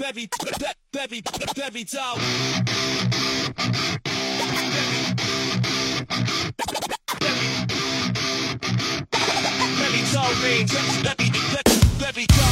baby, baby, baby doll. Baby doll me, baby, baby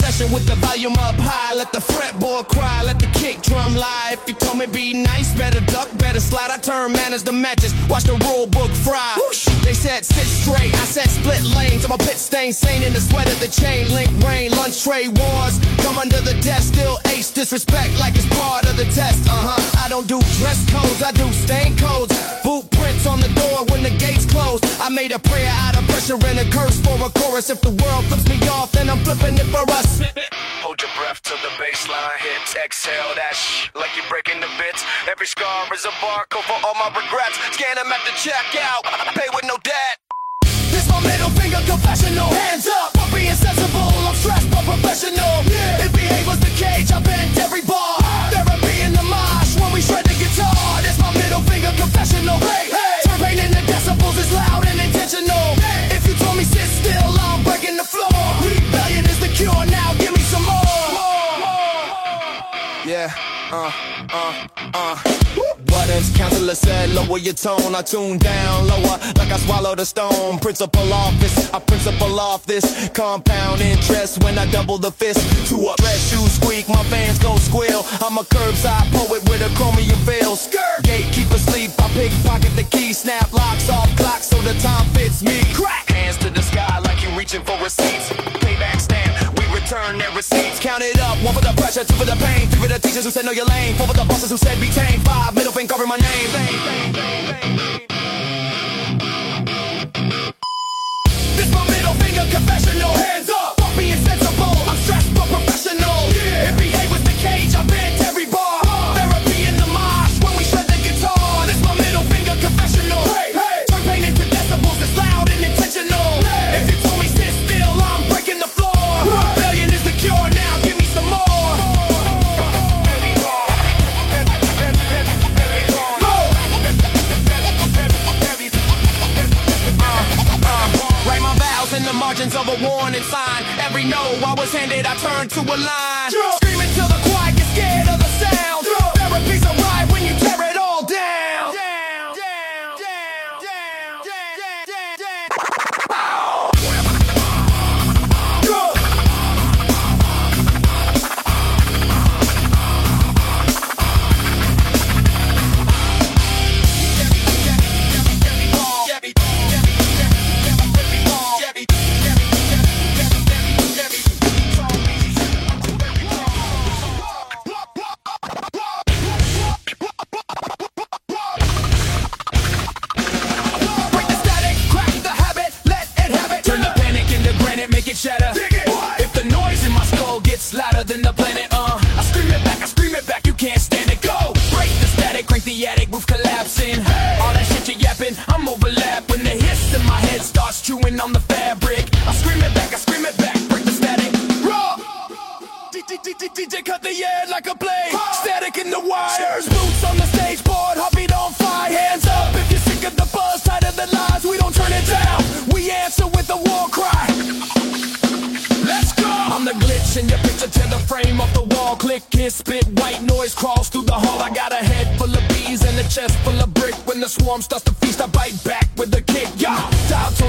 session with the volume up high. Let the fretboard cry, let the kick drum lie. If you told me be nice, better duck, better slide. I turn manners to matches, watch the rule book fry. Whoosh. They said sit straight, I said split lanes. I'm a pit stain, sane in the sweat of the chain link rain. Lunch tray wars, come under the desk, still ace disrespect like it's part of the test. Uh huh. I don't do dress codes, I do stain codes. Boot prints on the door when the gates close. I made a prayer out of pressure and a curse for a chorus. If the world flips me off, then I'm flipping it for us. Hold your breath till the bassline hits. Exhale that shh like you're breaking the bits. Every scar is a barcode for all my regrets. Scan them at the checkout. I pay with no debt. This my middle finger confessional. Hands up, I'm being sensible. I'm stressed but professional. Yeah. If behave was the cage, I bent every bar. Uh, uh, uh. Buttons, counselor said, lower your tone. I tune down lower, like I swallowed a stone. Principal office, I principal off this. Compound interest when I double the fist. to a red shoe squeak, my fans go squeal. I'm a curbside poet with a chromium veil. Skirt, gatekeeper sleep. I pickpocket the key, snap locks off clocks so the time fits me. Crack, Hands to the sky like you're reaching for receipts. Receipts. count it up. One for the pressure, two for the pain, three for the teachers who said know your lane, four for the bosses who said be tame, five middle finger covering my name. This to a. the wires. Boots on the stage board, heartbeat on fire. Hands up if you're sick of the buzz, tired of the lies. We don't turn it down. We answer with a war cry. Let's go. I'm the glitch in your picture. Tear the frame off the wall. Click, kiss, spit, white noise crawls through the hall. I got a head full of bees and a chest full of brick. When the swarm starts to feast, I bite back with a kick. Yeah,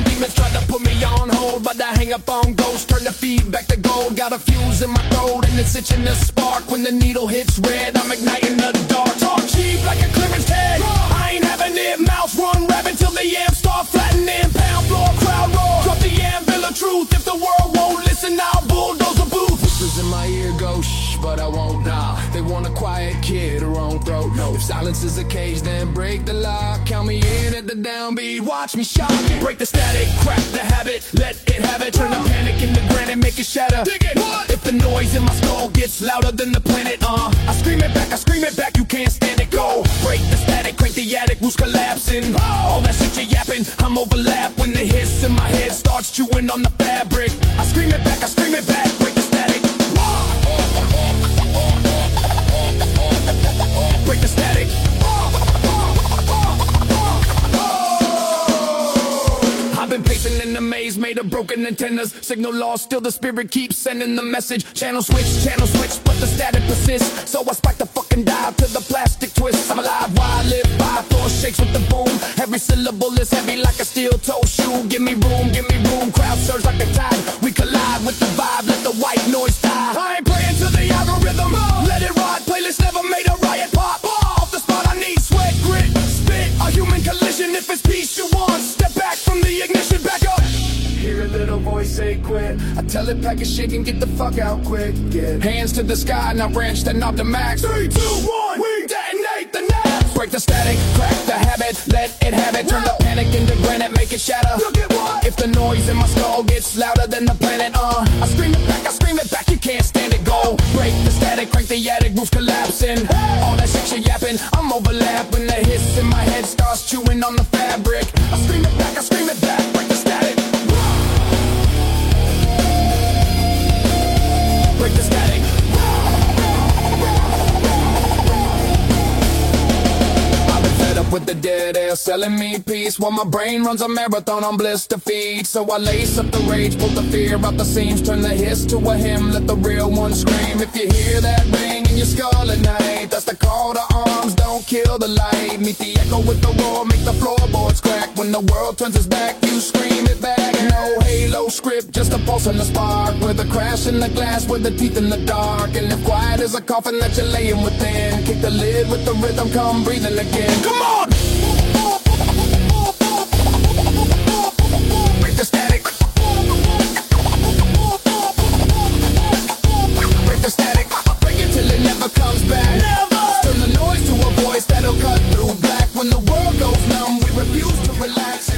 doubts demons try to put me on hold, but I hang up on ghosts. Turn the feed back to gold. Got a fuse in my throat and it's itching to spark. When the needle hits red, I'm igniting the dark. Talk cheap like a clearance tag. I ain't having it. Mouth run rapping till the amp if silence is a cage, then break the lock. Count me in at the downbeat, watch me shock. Break the static, crack the habit, let it have it. Turn the panic into granite, make it shatter. Dig it. If the noise in my skull gets louder than the planet, uh, I scream it back, I scream it back, you can't stand it, go. Break the static, crank the attic, who's collapsing? All that shit you yapping, I'm overlap when the hiss in my head starts chewing on the fabric. I scream it back, I scream it back, break the static break the static. I've been pacing in the maze, made of broken antennas. Signal lost, still the spirit keeps sending the message. Channel switch, channel switch, but the static persists. So I spike the fucking dive to the plastic twist. I'm alive, why I live by floor shakes with the boom. Every syllable is heavy like a steel toe shoe. Give me room, give me room. Crowd surge like a tide. We collide with the vibe, let the white noise die. I ain't praying to the algorithm. Let it ride, playlist never made riot pop. Off the spot, I need sweat, grit, spit. A human collision. If it's peace you want, step back from the ignition, back up. Hear a little voice say quit. I tell it pack a shit and get the fuck out quick. Get hands to the sky, now branch that knob to max. Three, two, one, Break the static, crack the habit, let it have it. Turn the panic into granite, make it shatter. Look at what? If the noise in my skull gets louder than the planet, uh, I scream it back, I scream it back. You can't stand it, go. Break the static, crank the attic, roof collapsing. All that shit you yapping, I'm overlapping. The hiss in my head starts chewing on the fabric. I scream it back, I scream it with the dead air selling me peace while my brain runs a marathon on blister feed. So I lace up the rage, pull the fear out the seams, turn the hiss to a hymn, let the real one scream. If you hear that ring in your skull at night, that's the call to arms. Don't kill the light. Meet the echo with the roar, make the floorboards crack. When the world turns its back, you scream it back. No halo script, just a pulse and a spark. With a crash in the glass, with the teeth in the dark. And if quiet is a coffin that you're laying within, kick the lid with the rhythm, come breathing again. Come on! Relax.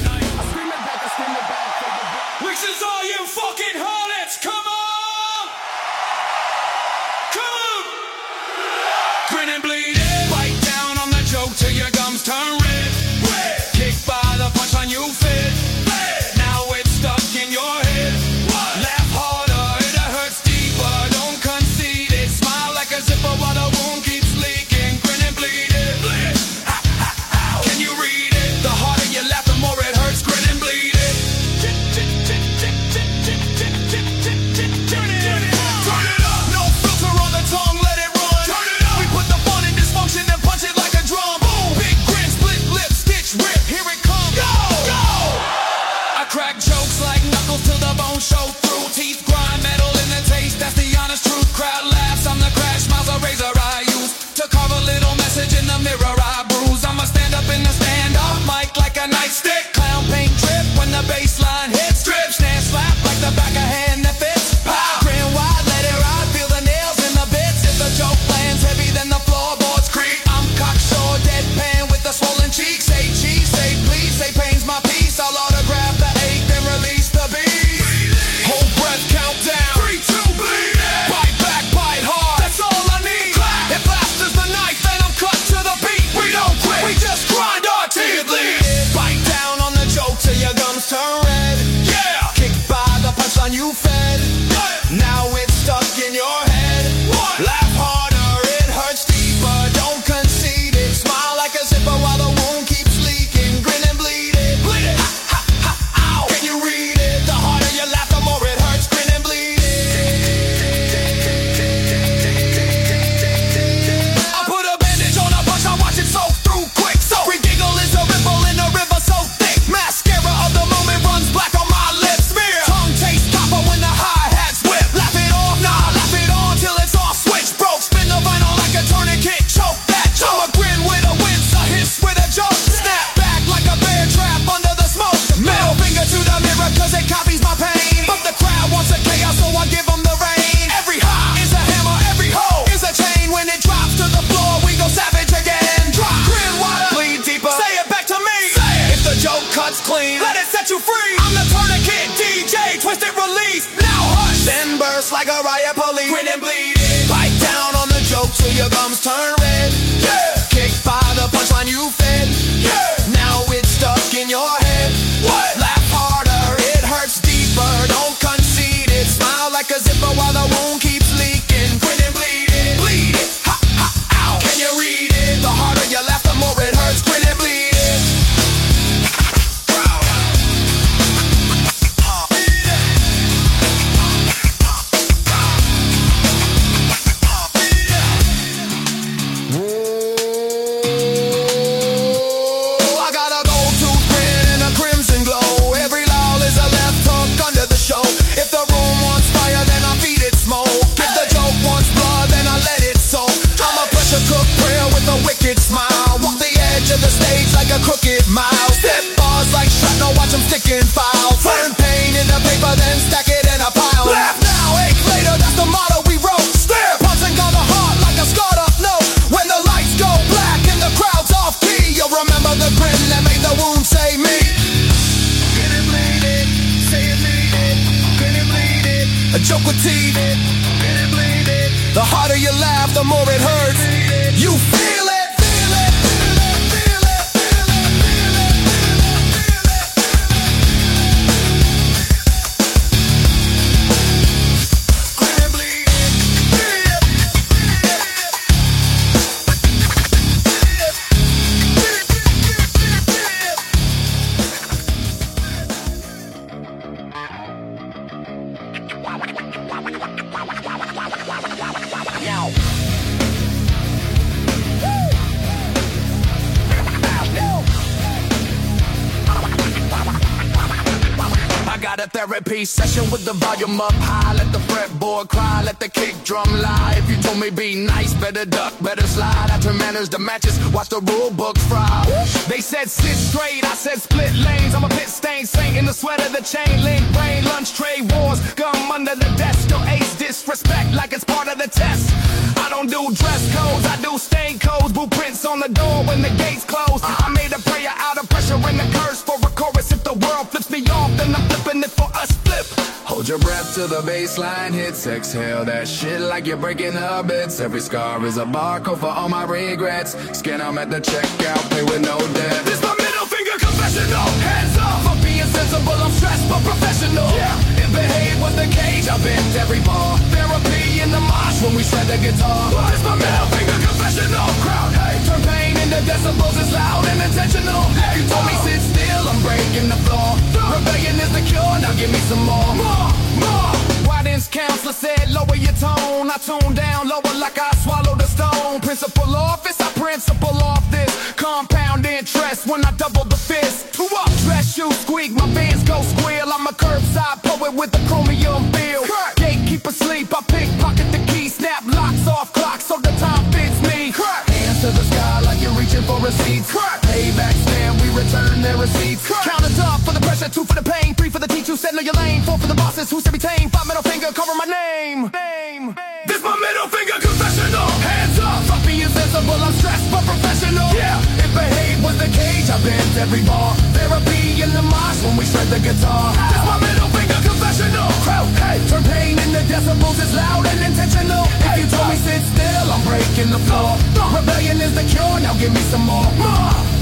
Gums turn volume up high. Let the fretboard cry, let the kick drum lie. If you told me be nice, better duck, better slide. I turn manners to matches, watch the rule book fry. They said sit straight, I said split lanes. I'm a pit stain saint in the sweater, the chain link, brain, lunch, trade wars, gum under the desk. Still ace disrespect like it's part of the test. I don't do dress codes, I do stain codes, blueprints on the door when the gates close. I made a prayer out of pressure and a curse for a chorus. If the world flips me off, then I'm flipping it for split. Hold your breath till the bassline hits. Exhale that shit like you're breaking habits. Every scar is a barcode for all my regrets. Scan 'em at the checkout, pay with no debt. This my middle finger confessional. Hands up for being sensible. I'm stressed but professional. Yeah. If behave was the cage, I bent every bar. Therapy in the mosh when we shred the guitar. This my middle finger confessional. Crowd hate. Turn pain into decibels. It's loud and intentional. If you told me I'm breaking the floor. Rebellion is the cure. Now give me some more. More, more. Guidance counselor said lower your tone. I tune down lower like I swallowed a stone. Principal office, I principle off this. Compound interest when I double the fist. Two up, dress shoes squeak, my bands go squeal. I'm a curbside poet with a chromium feel. Gatekeeper sleep, I two for the pain, three for the teach who said know your lane, four for the bosses who said be tame, five middle finger cover my name. name. This my middle finger confessional. Hands up, fuck me insensible, I'm stressed but professional. Yeah, if behave was the cage, I bent every bar. Therapy in the mosh when we shred the guitar. This my middle finger confessional. Crowd, hey, turn pain into decibels, it's loud and intentional. If you told me sit still, I'm breaking the floor. Rebellion is the cure, now give me some. More, more.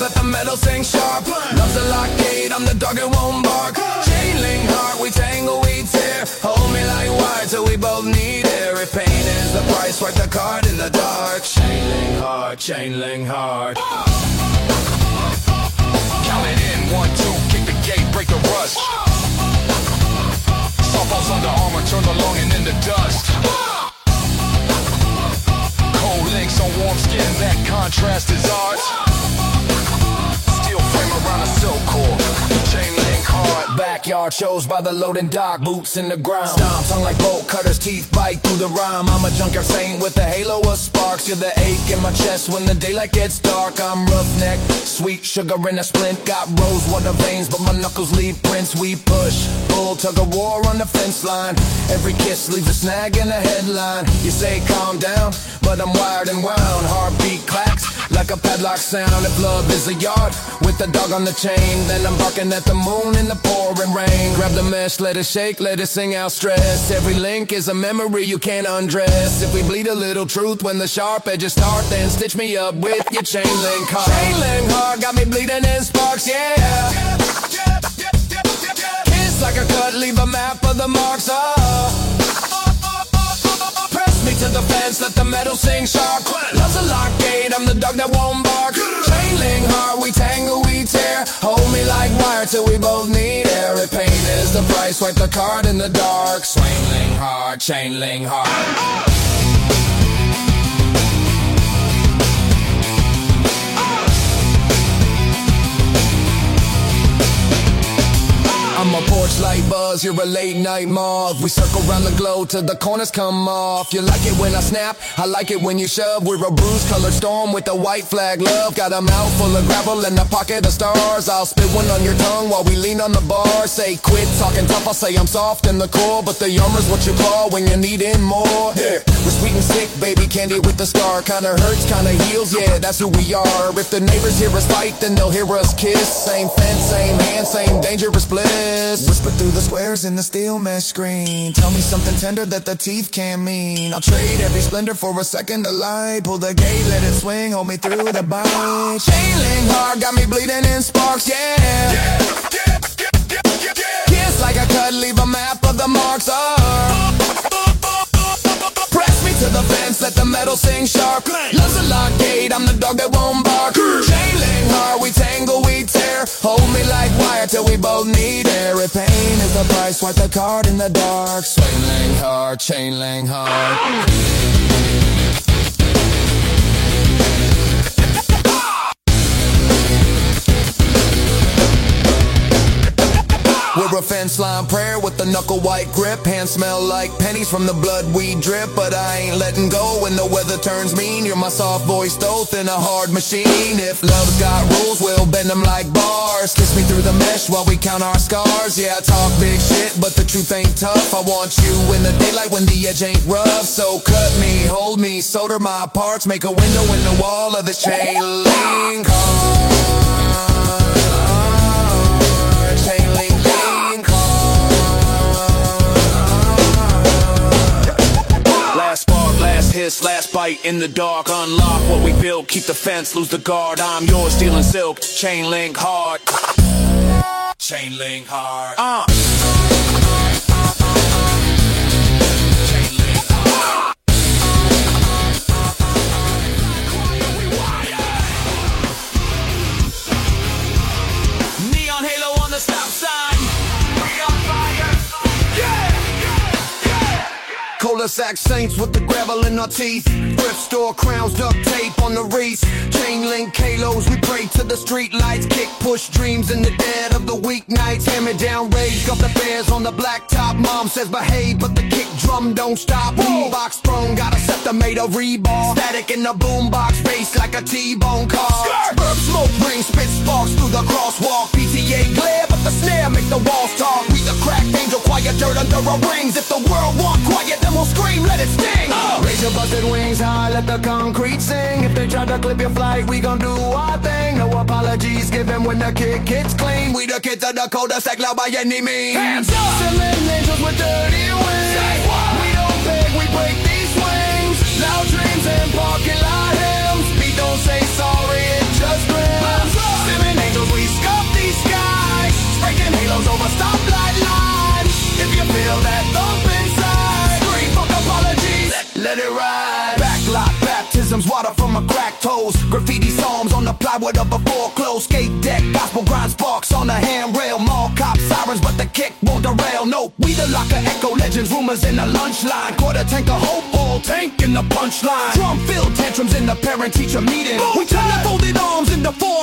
Let the metal sing sharp. Love's a blockade, I'm the dog it won't bark. Chain link heart, we tangle, we tear. Hold me like wire till we both need air. If pain is the price, swipe the card in the dark. Chain link heart, chain link heart. Count it in, one, two, kick the gate, break the rust. Softballs under armor, turn the longing into dust. Cold links on warm skin, that contrast is art. Around a silk core, chain link hard, backyard shows by the loading dock, boots in the ground. Stomp, tongue like bolt cutters, teeth bite through the rhyme. I'm a junkyard saint with a halo of sparks. You're the ache in my chest when the daylight gets dark. I'm roughneck, sweet sugar in a splint. Got rose water veins, but my knuckles leave prints. We push, bull, tug of war on the fence line. Every kiss leaves a snag in the headline. You say calm down, but I'm wired and wound. Heartbeat clacks like a padlock sound. If love is a yard with the dog on the chain, then I'm barking at the moon in the pouring rain. Grab the mesh, let it shake, let it sing out stress. Every link is a memory you can't undress. If we bleed a little truth when the sharp edges start, then stitch me up with your chain link heart. Chain link heart got me bleeding in sparks, yeah. Kiss like a cut, leave a map of the marks. Oh. To the fence, let the metal sing sharp. Love's a lock gate, I'm the dog that won't bark. Chain link heart, we tangle, we tear. Hold me like wire till we both need air. If pain is the price, wipe the card in the dark. Swing hard, chain link hard. I'm a porch light buzz, you're a late night moth. We circle around the globe till the corners come off. You like it when I snap, I like it when you shove. We're a bruise colored storm with a white flag love. Got a mouth full of gravel and a pocket of stars. I'll spit one on your tongue while we lean on the bar. Say quit talking tough, I'll say I'm soft in the core. But the armor's what you call when you're needing more. Yeah. We're sweet and sick, baby candy with the scar. Kinda hurts, kinda heals, yeah, that's who we are. If the neighbors hear us fight, then they'll hear us kiss. Same fence, same hand, same dangerous bliss. Whisper through the squares in the steel mesh screen. Tell me something tender that the teeth can't mean. I'll trade every splendor for a second of light. Pull the gate, let it swing, hold me through the bite. Chain link heart got me bleeding in sparks, yeah. Kiss like a cut, leave a map of the marks. Oh. Press me to the fence, let the metal sing sharp. Love's a lock gate, I'm the dog that won't bark. Hold me like wire till we both need air. If pain is the price, wipe the card in the dark. Swing hard, chain link hard. We're a fence line prayer with a knuckle white grip. Hands smell like pennies from the blood we drip. But I ain't letting go when the weather turns mean. You're my soft voiced oath in a hard machine. If love's got rules, we'll bend them like bars. Kiss me through the mesh while we count our scars. Yeah, I talk big shit, but the truth ain't tough. I want you in the daylight when the edge ain't rough. So cut me, hold me, solder my parts. Make a window in the wall of this chain link. Hiss, last bite in the dark. Unlock what we built, keep the fence, lose the guard. I'm yours, stealing silk, chain link hard. Chain link hard. Uh. Cul-de-sac saints with the gravel in our teeth. Thrift store crowns, duct tape on the wreath. Chain link halos, we pray to the street lights. Kick push dreams in the dead of the weeknights. Hammer down rage, got the bears on the blacktop. Mom says behave, but the kick drum don't stop. Boombox throne, got a scepter made of rebar. Static in the boombox, face like a T-bone car. Skirt. Burp smoke ring, spit sparks through the crosswalk. PTA glare, but the snare make the walls talk. We the crack angel, quiet dirt under our rings. If the world want quiet, then we'll scream, let it sting. Oh. Raise your busted wings high, let the concrete sing. If they try to clip your flight, we gon' do our thing. No apologies given when the kick hits clean. We the kids of the cul-de-sac, loud by any means. Hands up! Selling angels with dirty wings. We don't beg, we break these swings. Loud dreams and parking lot hymns. Beat don't say sorry, it just rims. Simming angels, we scuff these skies. Breaking halos over stoplight lines. If you feel that thump Let, it ride. Backlot baptisms, water from my cracked toes. Graffiti psalms on the plywood of a foreclosed skate deck. Gospel grind sparks on the handrail. Mall cop sirens, but the kick won't derail. No, we the locker echo legends, rumors in the lunch line. Quarter tank of hope, all tank in the punchline. Drum filled tantrums in the parent teacher meeting. We turn the folded arms into four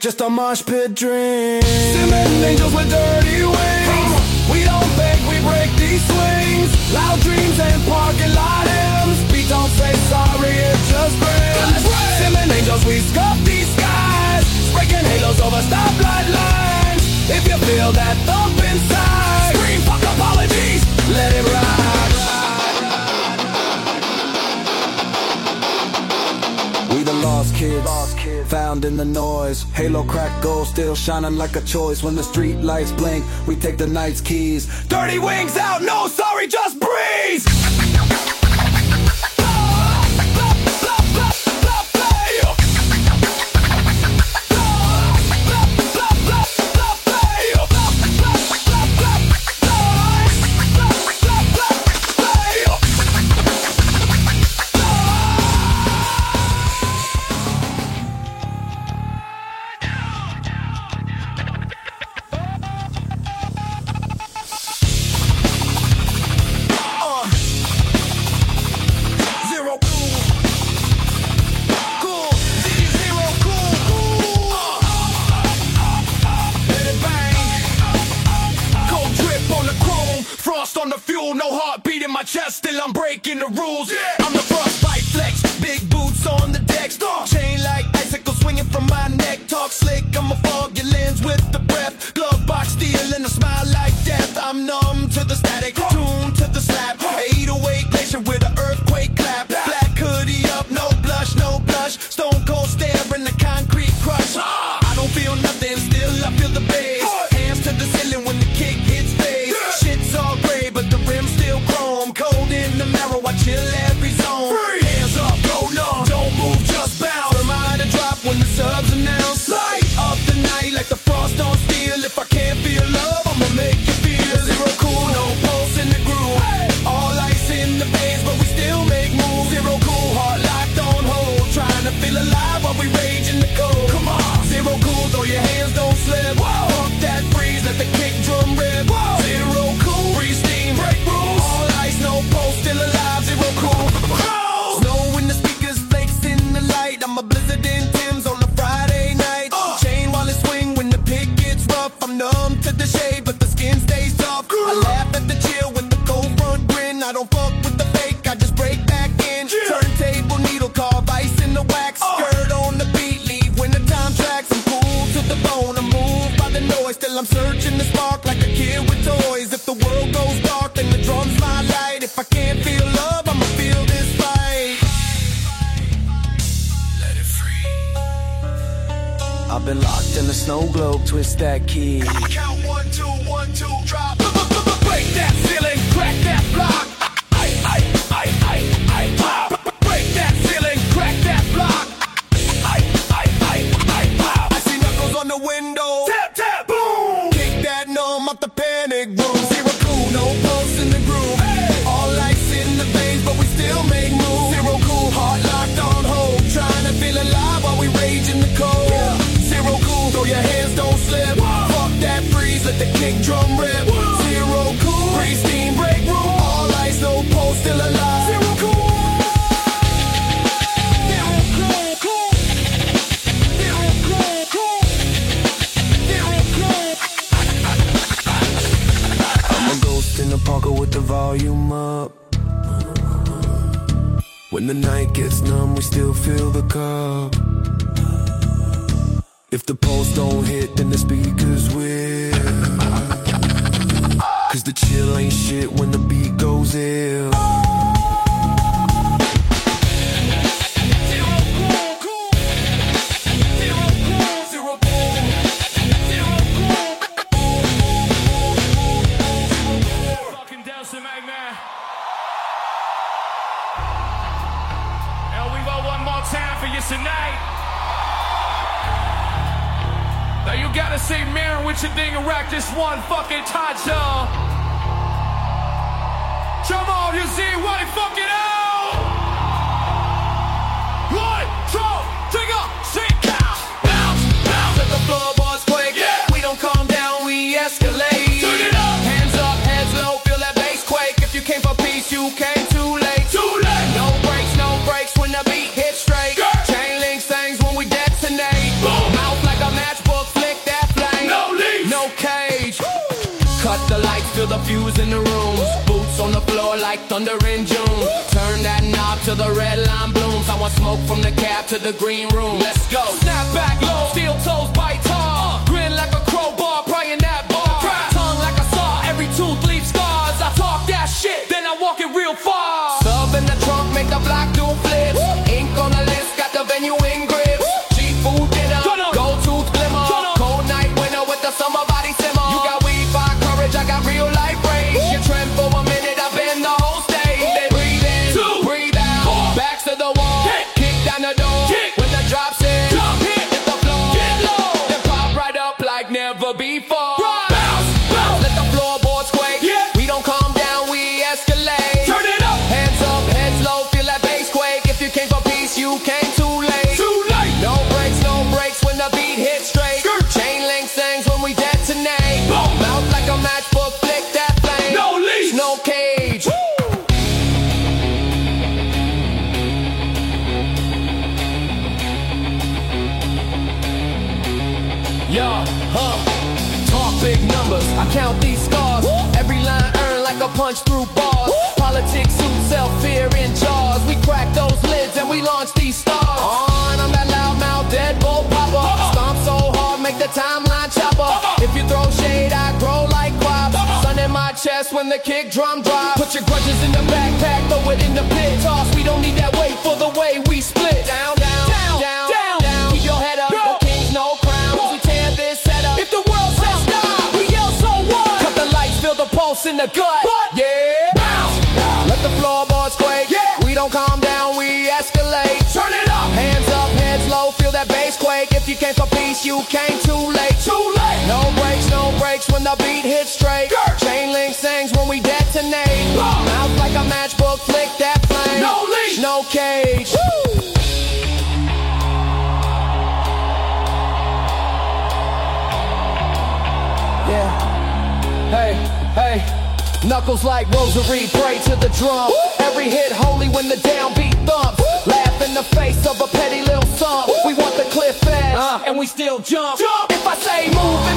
just a mosh pit dream. Cement angels with dirty wings. We don't beg, we break these swings. Loud dreams and parking lot hymns. We don't say sorry, it just grins. Cement angels, we scuff these skies. Breaking halos over stoplight lines. If you feel that thump inside, scream fuck apologies. Let it ride. We the lost kids in the noise. Halo mm. crack gold, still shining like a choice. When the street lights blink, we take the night's keys. Dirty wings out, no sorry, just chest I'm breaking the rules. Yeah. I'm the frostbite flex, big boots on the deck. Star. Chain like icicles swinging from my neck. Talk slick, I'ma fog your lens with the breath. Glove box steel and a smile like death. I'm numb to the static, tuned to the slap. you in the snow globe, twist that key. Curfews in the rooms, boots on the floor like thunder in June. Turn that knob to the red line blooms. I want smoke from the cab to the green room. Let's go. Snap back low, steel toes bite tall. When the kick drum drop. Put your grudges in the backpack, throw it in the pit. Toss, we don't need that weight for the way we split. Down, down, down, down, down. down. Keep your head up, no kings, no crowns. We tear this setup. If the world says stop, we yell so what? Cut the lights, feel the pulse in the gut. Yeah. Bounce. Let the floorboards quake. Yeah. We don't calm down, we escalate. Turn it up. Hands up, heads low, feel that bass quake. If you came for peace, you came too late. Too late. No breaks, no breaks when the beat hits straight. Chain link sings when we detonate. Mouth like a matchbook, flick that flame. No leash, no cage. Yeah. Hey, hey. Knuckles like rosary, pray to the drum. Every hit holy when the downbeat thumps. Laugh in the face of a petty little sum. We want the cliff edge, uh. and we still jump. jump. If I say move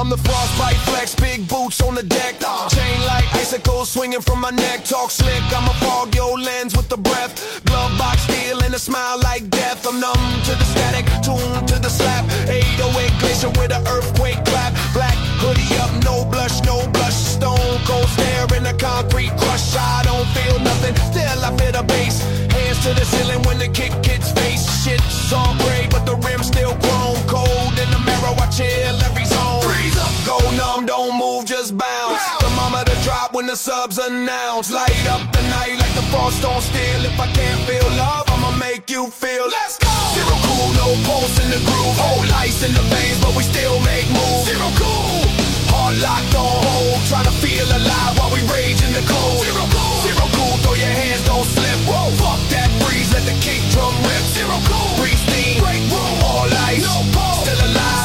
I'm the frostbite flex, big boots on the deck. Chain like icicles swinging from my neck. Talk slick, I'ma fog your lens with the breath. Glove box steel and a smile like death. I'm numb to the static, tuned to the slap. 808 glacier with an earthquake clap. Black hoodie up, no blush, no blush. Stone cold stare in a concrete crush. I don't feel nothing, still I feel the bass. Hands to the ceiling when the kick hits face. Shit's all gray, but the rim's still chrome. Cold in the mirror, I chill every go numb, don't move, just bounce. Thermometer drop when the subs announce. Light up the night like the frost on steel. If I can't feel love, I'ma make you feel. Let's go. Zero cool, no pulse in the groove. Whole ice in the veins, but we still make moves. Zero cool. Heart locked on hold, trying to feel alive while we rage in the cold. Zero cool. Zero cool, throw your hands, don't slip. Whoa, fuck that breeze, let the kick drum rip. Zero cool. Breathe steam, break room. All ice, no pulse. Still alive.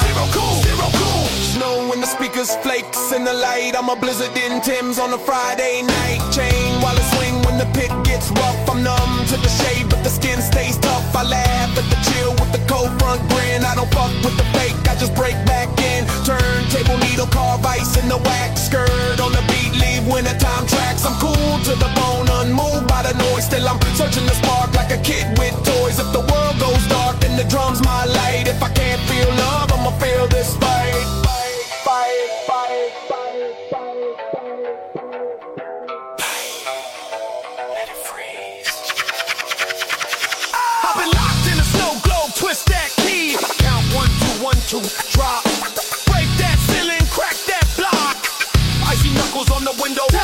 Speakers flakes in the light. I'm a blizzard in Tim's on a Friday night. Chain while it swing when the pit gets rough. I'm numb to the shade, but the skin stays tough. I laugh at the chill with the cold front grin. I don't fuck with the fake, I just break back in. Turntable needle carve ice in the wax skirt on the beat. Leave when the wintertime tracks. I'm cool to the bone, unmoved by the noise. Still I'm searching the spark like a kid with toys. If the world goes dark, then the drums my light. If I can't feel love, I'ma feel this the window.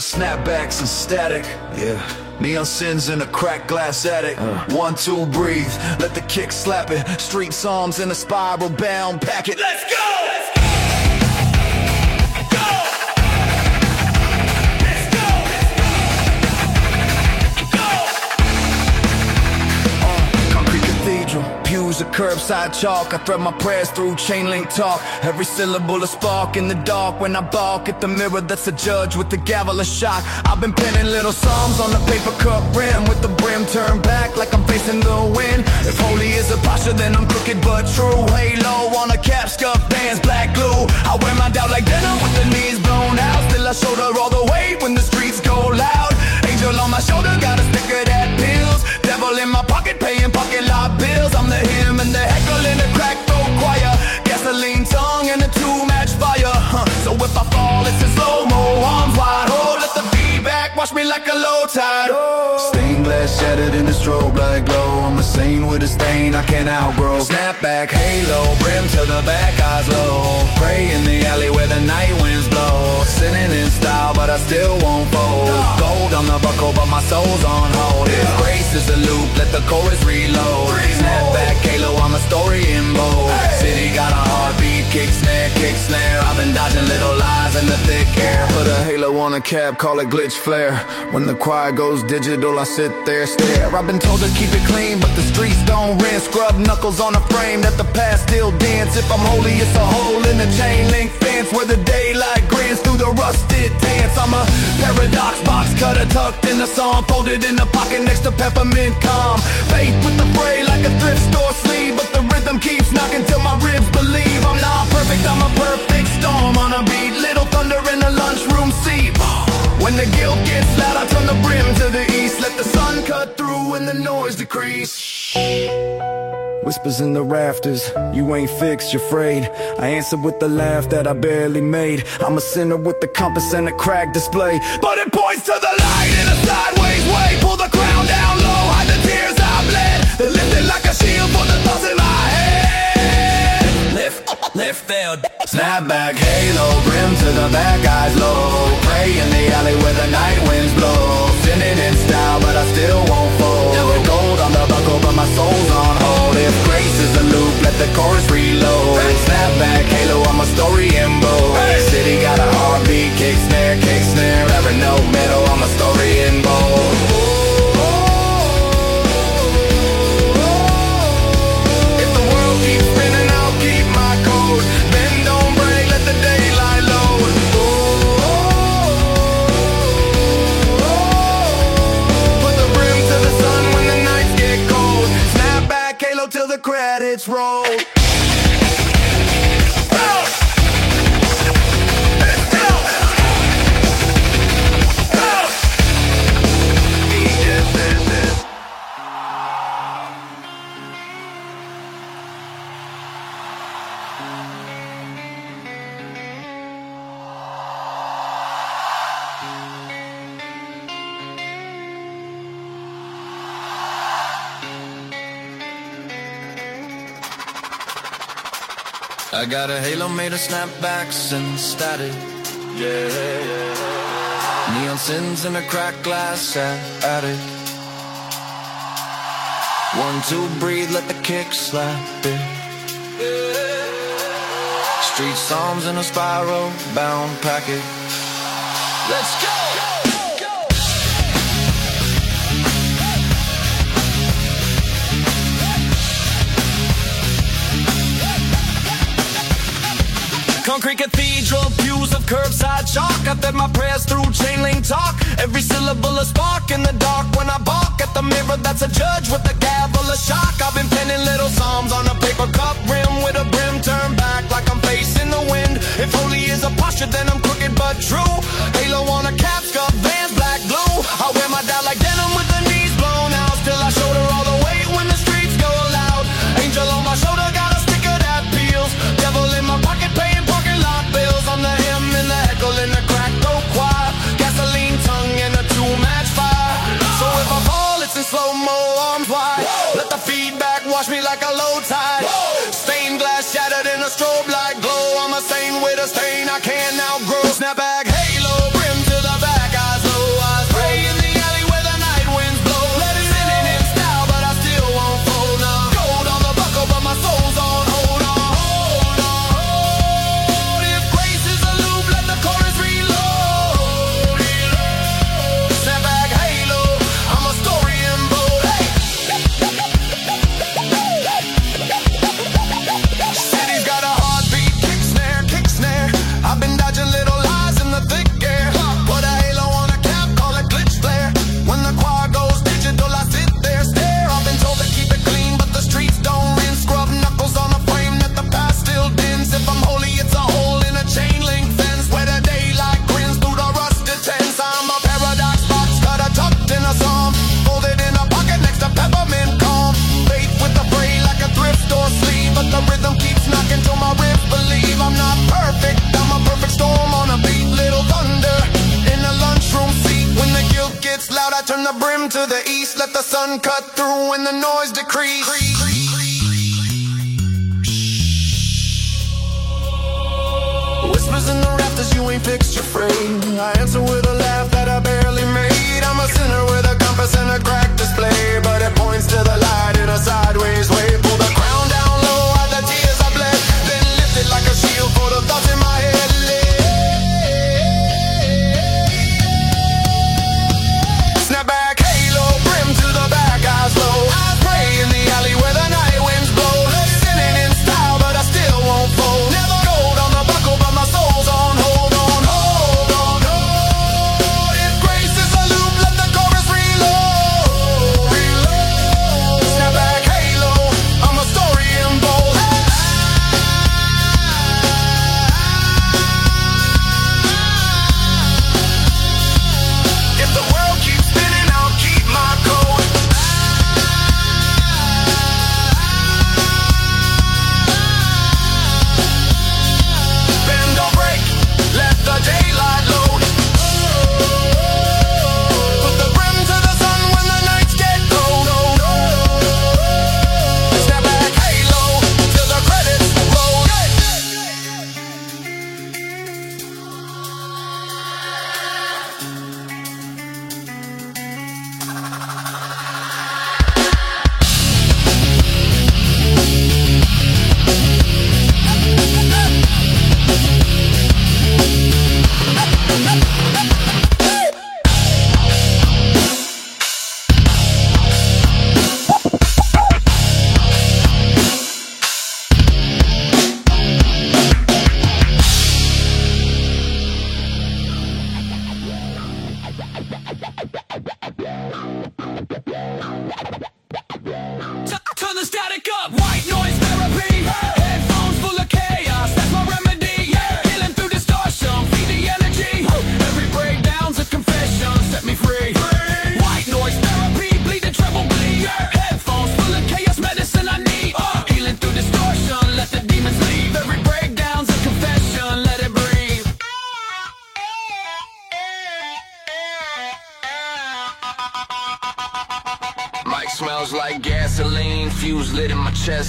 Of snapbacks and static. Yeah. Neon sins in a cracked glass attic. Uh. One, two, breathe. Let the kick slap it. Street psalms in a spiral bound packet. Let's go! Of curbside chalk. I thread my prayers through chain link talk. Every syllable a spark in the dark. When I balk at the mirror, that's a judge with the gavel of shock. I've been penning little psalms on the paper cup rim with the brim turned back like I'm facing the wind. If holy is a posture, then I'm crooked but true. Halo on a cap, scuff bands, black glue. I wear my doubt like denim with the knees blown out. Still I shoulder all the weight when the streets go loud. Angel on my shoulder, got a sticker that pills. In my pocket, paying pocket lot bills. I'm the him and the heckle in the crack throat choir. Gasoline tongue and a two-match fire. Huh. So if I fall, it's in slow-mo. Arms wide, hold, let the feedback wash me like a low tide. Oh. Stained glass shattered in the strobe light glow. I'm a saint with a stain I can't outgrow. Snapback, halo, brim to the back, eyes low. Pray in the alley where the night winds blow. Sinning in style, but I still won't fold. Gold on the buckle, but my soul's on hold. If grace is a loop, let the chorus reload. Snapback, halo, I'm a story in bold. City got a heartbeat, kick snare, kick snare. I've been dodging little lies in the thick air. Put a halo on a cab, call it glitch flare. When the choir goes digital, I sit there, stare. I've been told to keep it clean, but the streets don't rinse. Scrub knuckles on a frame that the past still dance. If I'm holy, it's a hole in the chain link fence where the daylight grins through the rusted dance. I'm a paradox box cutter tucked in the song, folded in the pocket next to peppermint calm. Faith with the fray like a thrift store sleeve, but the rhythm keeps knocking till my ribs believe perfect. I'm a perfect storm on a beat. Little thunder in the lunchroom seat. When the guilt gets loud, I turn the brim to the east. Let the sun cut through and the noise decrease. Whispers in the rafters, you ain't fixed, you're afraid. I answer with the laugh that I barely made. I'm a sinner with a compass and a crack display. But it points to the Lift, lift there. Snapback, halo, brim to the back, eyes low. Pray in the alley where the night winds blow. Sinning in style, but I still won't fold. Gold on the buckle, but my soul's on hold. If grace is a loop, let the chorus reload. Snapback, halo, I'm a story in bold. City got a heartbeat, I got a halo made of snapbacks and static. Yeah, yeah. Neon sins in a cracked glass attic. One, two, breathe, let the kick slap it. Street psalms in a spiral bound packet. Let's go! concrete cathedral, views of curbside chalk. I fed my prayers through chain link talk. Every syllable a spark in the dark when I balk at the mirror that's a judge with a gavel of shock. I've been penning little psalms on a paper cup rim with a brim turned back like I'm facing the wind. If holy is a posture, then I'm crooked but true. Halo on a cap, scuff, vans, black, blue. I wear my dad like denim. sun cut through and the noise decreased. Whispers in the rafters, you ain't fixed your frame. I answer with a.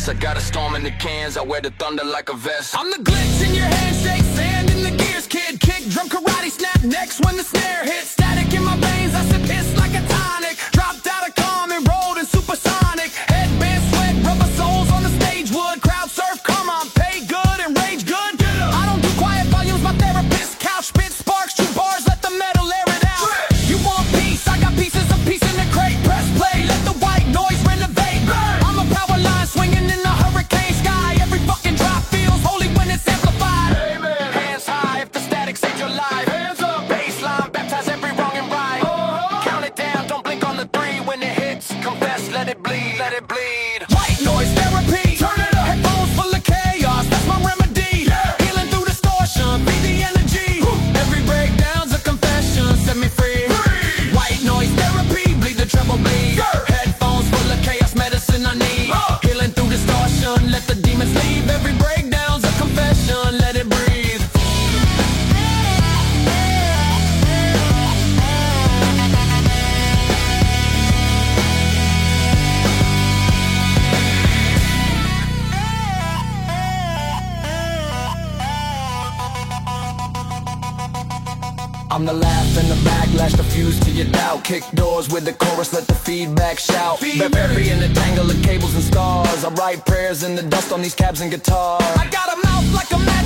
I got a storm in the cans. I wear the and the fuse to your doubt. Kick doors with the chorus, let the feedback shout. Bury in the tangle of cables and stars. I write prayers in the dust on these cabs and guitars. I got a mouth like a matchbook,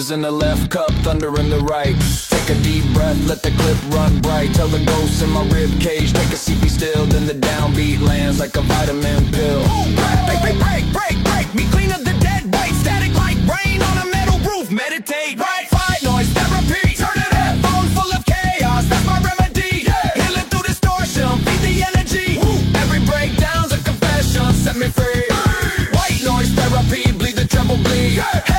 Whispers in the left cup, thunder in the right. Take a deep breath, let the clip run bright. Tell the ghosts in my rib cage, take a seat, be still. Then the downbeat lands like a vitamin pill. Break, break, break, break, break me clean of the dead weight. Static like rain on a metal roof. Meditate, right? White noise therapy. Turn it up. Phone full of chaos. That's my remedy. Healing through distortion. Feed the energy. Every breakdown's a confession, set me free. White noise therapy. Bleed the treble bleed. Headphones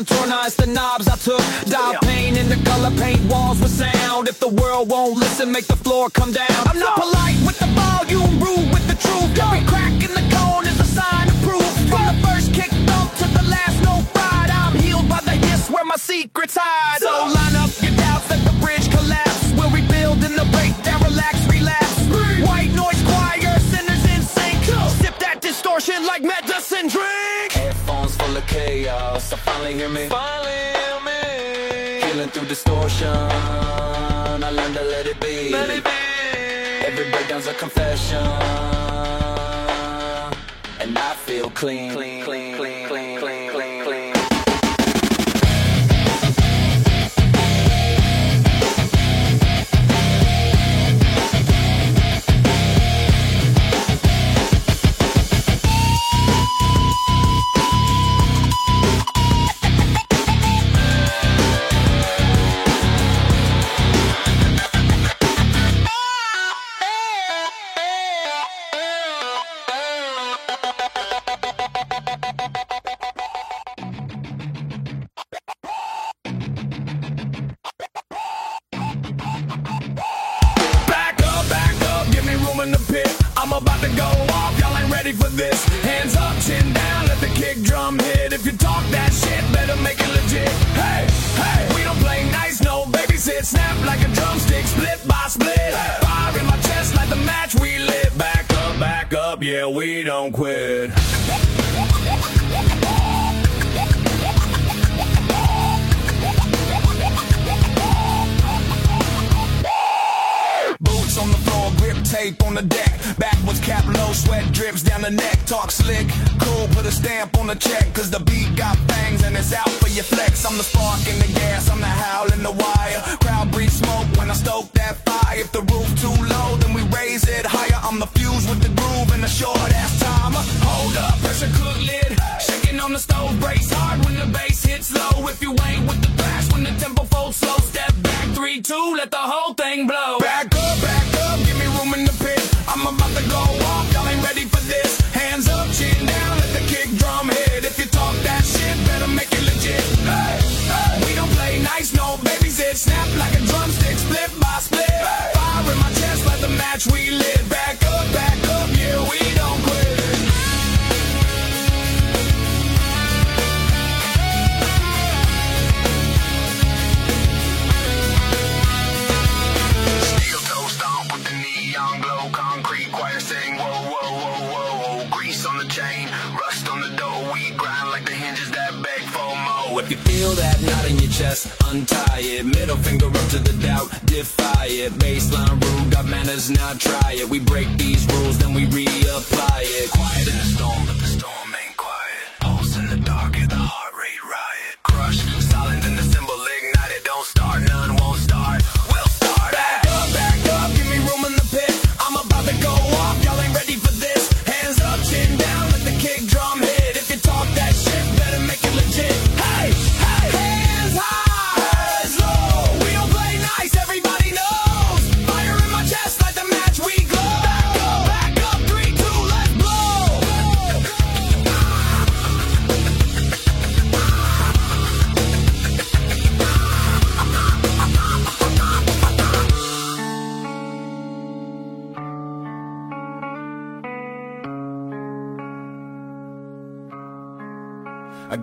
Therapist on tour, now it's the knobs I took. Dial pain in the color, paint walls with sound. If the world won't listen, make the floor come down. I'm not polite with the volume, rude with the truth. Every crack in the cone is a sign of proof. From the first kick bump to the last no ride, I'm healed by the hiss where my secrets hide. So line up your doubts, let the bridge collapse. We'll rebuild in the breakdown, relax, relapse. White noise choir, sinners in sync. Sip that distortion like medicine drink. Headphones full of chaos, I finally hear me. Finally, me. Healing through distortion, I learned to let it be. Let it be. Every breakdown's a confession, and I feel clean, clean, clean, clean, clean, clean. Like a drumstick, split by split. Fire in my chest like the match we lit. Back up, back up, yeah, we don't quit. Boots on the tape on the deck. Backwards cap low, sweat drips down the neck. Talk slick, cool, put a stamp on the check. Cause the beat got bangs and it's out for your flex. I'm the spark in the gas, I'm the howl in the wire. Crowd breathe smoke when I stoke that fire. If the roof too low, then we raise it higher. I'm the fuse with the groove and the short ass timer. Hold up, pressure cook lid. Shaking on the stove, brace hard when the bass hits low. If you ain't with the blast, when the tempo folds slow, step back three, two, let the whole thing blow. Back up, back room in the pit. I'm about to go off, y'all ain't ready for this. Hands up, chin down, let the kick drum hit. If you talk that shit, better make it legit. Hey, hey. We don't play nice, no babies. It snap like a drumstick, split by split. Fire in my chest like the match we lit. Back up, back you feel that knot in your chest, untie it. Middle finger up to the doubt, defy it. Bassline rule, got manners, now try it. We break these rules, then we reapply it. Quiet in the storm, but the storm ain't quiet. Pulse in the dark, hear the heart rate riot. Crush,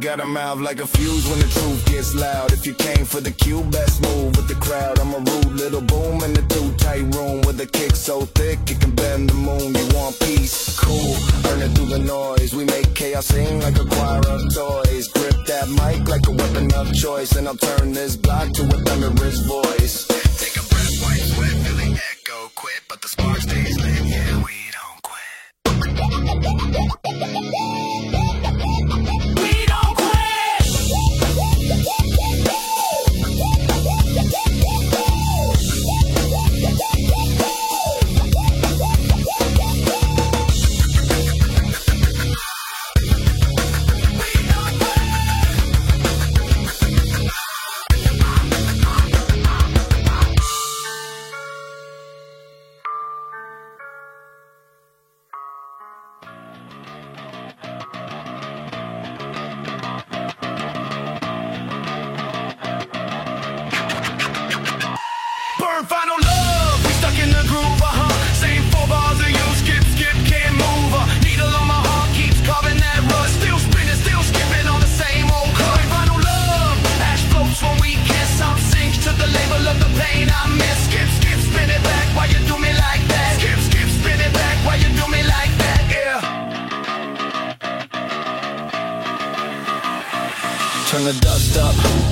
got a mouth like a fuse when the truth gets loud. If you came for the cue, best move with the crowd. I'm a rude little boom in the too tight room with a kick so thick it can bend the moon. You want peace? Cool. Earn it through the noise. We make chaos sing like a choir of toys. Grip that mic like a weapon of choice, and I'll turn this block to a thunderous voice. Take a breath, white sweat, feeling echo. Quit, but the spark stays lit. Yeah, we don't quit.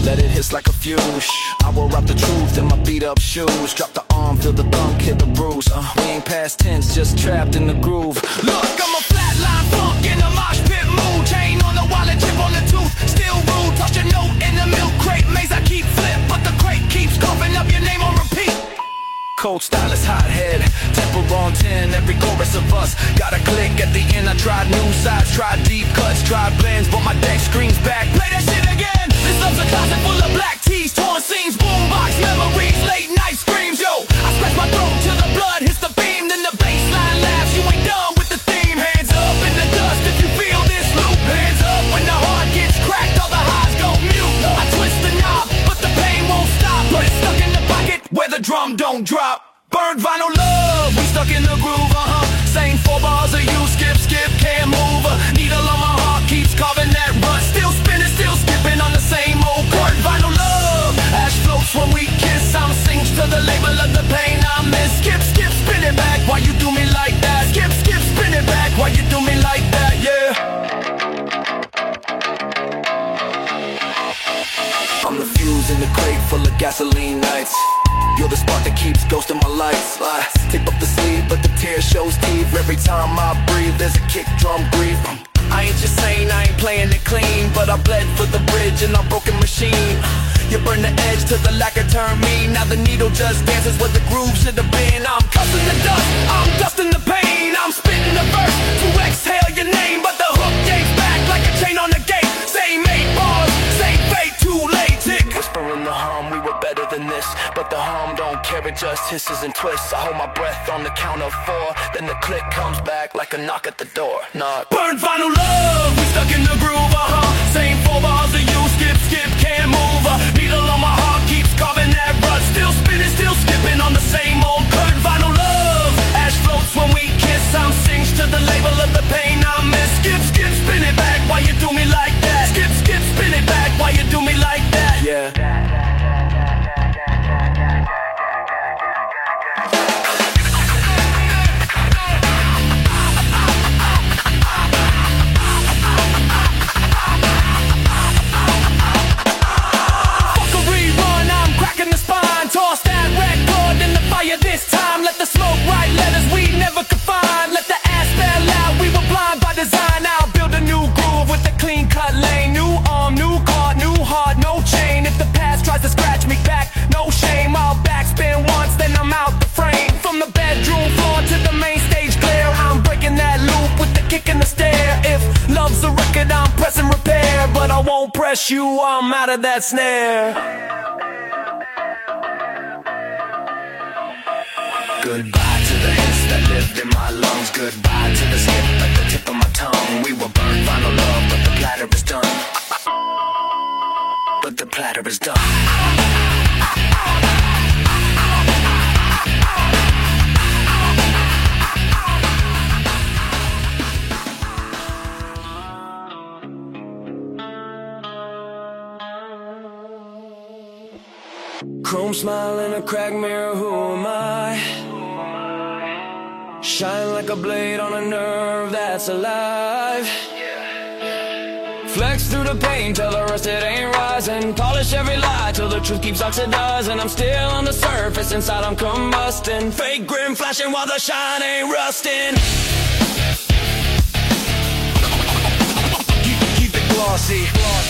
Let it hiss like a fuse. I will rock the truth in my beat up shoes. Drop the arm, feel the thunk, hit the bruise. Uh, we ain't past tense, just trapped in the groove. Look, I'm a flatline funk in a mosh pit mood. Chain on the wallet, chip on the tooth. Still rude, toss your note in the milk crate. Maze I keep flip, but the crate keeps coughing up your name. Cold stylist, hot head, temper on 10, every chorus of us Got a click at the end, I tried new sides, tried deep cuts, tried blends But my deck screams back, Play that shit again. This love's a closet full of black tees, torn seams, boombox memories, late night drum don't drop. Burn vinyl love, we stuck in the groove, uh huh. Same four bars of you, skip, skip, can't move. Needle on my heart keeps carving that rust. Still spinning, still skipping on the same old chord. Vinyl love, ash floats when we kiss. I'm synced to the label of the pain I miss. Skip, skip, spin it back. Why you do me like that? Skip, skip, spin it back. Why you do me like that? Yeah. I'm the fuse in the crate full of gasoline nights You're the spark that keeps ghosting my lights I tape up the sleeve but the tear shows teeth Every time I breathe there's a kick drum grief I ain't just saying I ain't playing it clean, but I bled for the bridge and I'm broken machine. You burn the edge till the lacquer turn me. Now the needle just dances where the groove should have been. Hisses and twists. I hold my breath on the count of four, then the click comes back like a knock at the door. Knock. Burn vinyl love, we stuck in the groove. Uh huh. Same four bars of you, skip, skip, can't move. Uh, needle on my heart keeps carving that rut. Still spinning, still skipping on the same old curtain. Vinyl love, ash floats when we kiss. I'm singed to the label of the pain I miss. Skip, skip, spin it back. Why you do me like that? Skip, skip, spin it back. Why you do me like that? Yeah. The smoke write letters we never could find. Let the ass spell out, we were blind by design. I'll build a new groove with a clean cut lane. New arm, new car, new heart, no chain. If the past tries to scratch me back, no shame. I'll backspin once, then I'm out the frame. From the bedroom floor to the main stage clear. I'm breaking that loop with the kick and the stare. If love's a record, I'm pressing repair. But I won't press you, I'm out of that snare. Goodbye to the hits that lived in my lungs. Goodbye to the skip at the tip of my tongue. We were burned vinyl love, but the platter is done. But the platter is done. Chrome smile in a cracked mirror, who am I? Shine like a blade on a nerve that's alive. Flex through the pain, tell the rest it ain't rising. Polish every lie till the truth keeps oxidizing. I'm still on the surface, inside I'm combusting. Fake grim flashing while the shine ain't rusting. Keep, keep it glossy, glossy,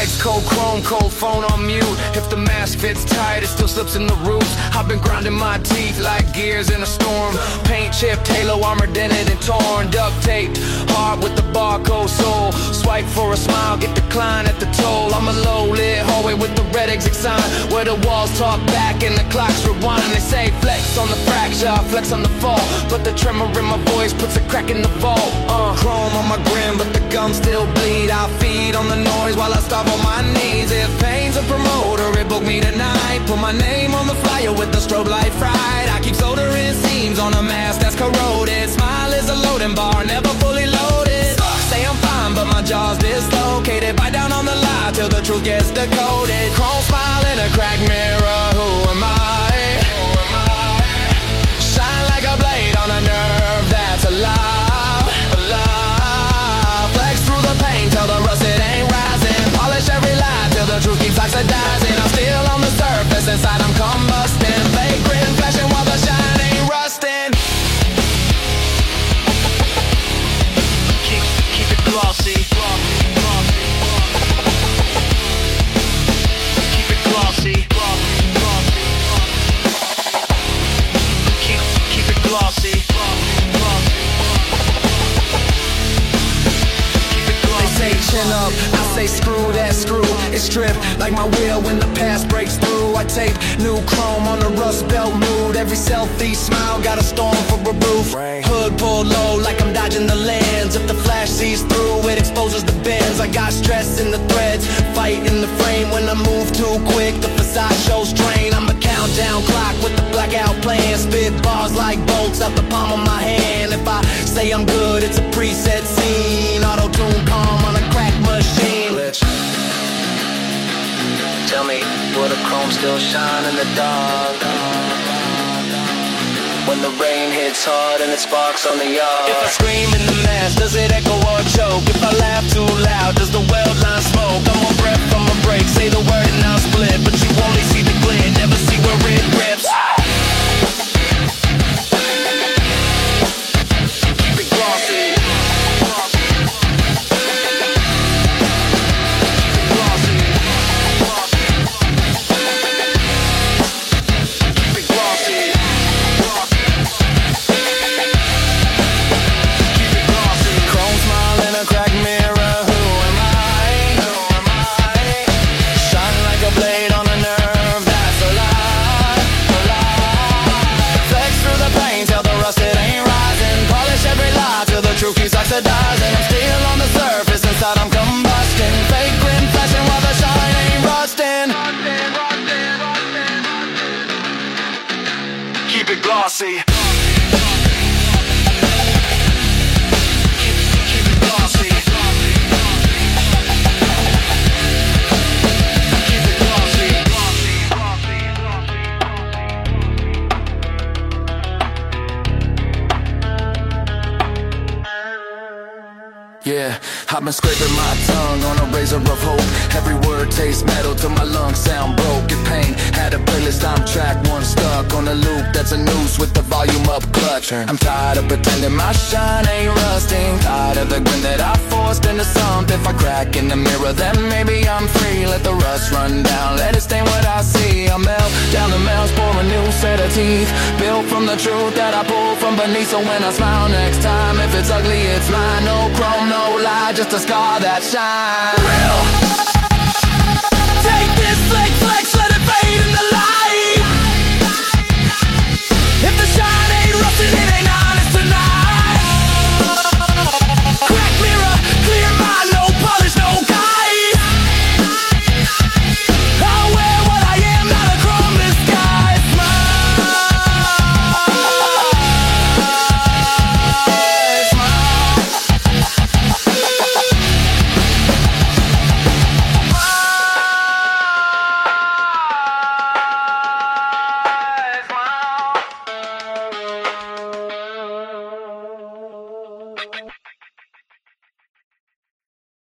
Lights, cold chrome, cold phone on mute. If the mask fits tight, it still slips in the roots. I've been grinding my teeth like gears in a storm. Paint chipped, halo armor dented and torn. Duct taped, hard with the barcode soul. Swipe for a smile, get decline at the toll. I'm a low lit hallway with the red exit sign. Where the walls talk back and the clocks rewind. They say flex on the fracture, flex on the fall. But the tremor in my voice puts a crack in the vault. Uh, chrome on my grin, but the gums still bleed. I feed on the noise while I starve on my knees. If pain's a promoter, it booked me tonight. Put my name on the flyer with the strobe light fried. I keep soldering seams on a mask that's corroded. Smile is a loading bar, never fully loaded. Say I'm fine, but my jaw's dislocated. Bite down on the lie till the truth gets decoded. Chrome smile in a cracked mirror. Who am I? The stripped like my wheel when the past breaks through. I tape new chrome on the rust belt mood. Every selfie smile got a storm for a roof. Hood pulled low like I'm dodging the lens. If the flash sees through, it exposes the bends. I got stress in the threads, fight in the frame. When I move too quick, the facade shows strain. I'm a countdown clock with the blackout plan. Spit bars like bolts out the palm of my hand. If I say I'm good, it's a preset scene. Auto tune calm on a crack machine. Glitch. Tell me, will the chrome still shine in the dark? when the rain hits hard and it sparks on the yard. If I scream in the mass, does it echo or choke? If I laugh too loud, does the well line smoke? I'm on breath, I'm a break, say the word and I'll clutch. I'm tired of pretending my shine ain't rusting. Tired of the grin that I forced into something. If I crack in the mirror, then maybe I'm free. Let the rust run down, let it stain what I see. I melt down the melts, pour a new set of teeth. Built from the truth that I pulled from beneath. So when I smile next time, if it's ugly, it's mine. No chrome, no lie, just a scar that shines. Real. listen, it ain't not.